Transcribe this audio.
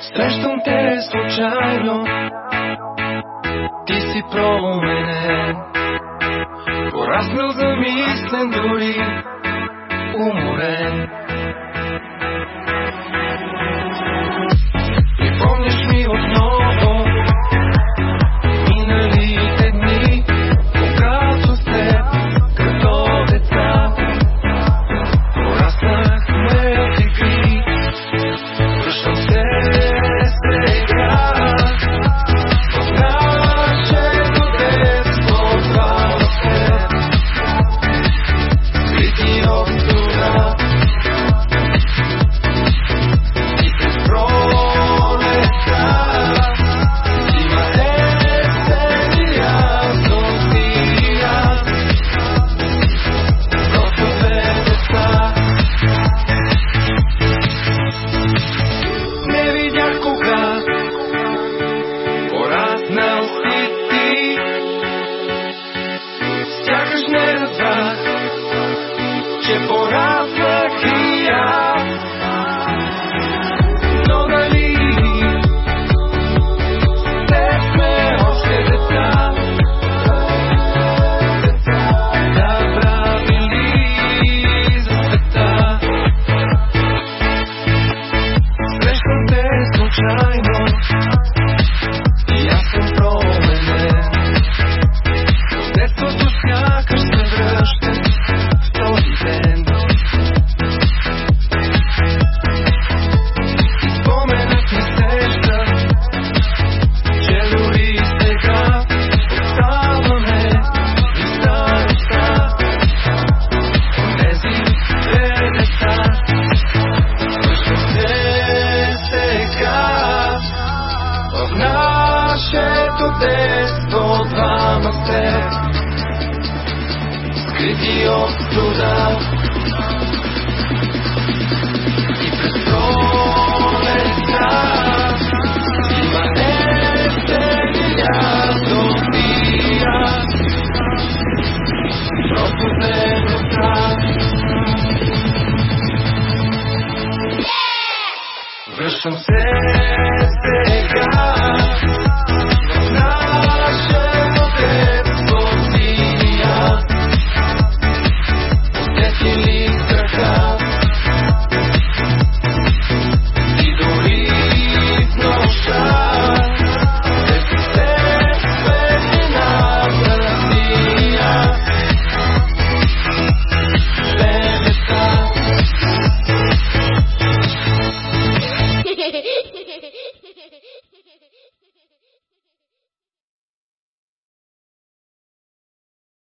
Срещам те случайно, ти си променен, пораснал замислен дори, уморен. нашето детство двама сте, скрити от труда. И през пролета има естелия София, просто земята. Връщам се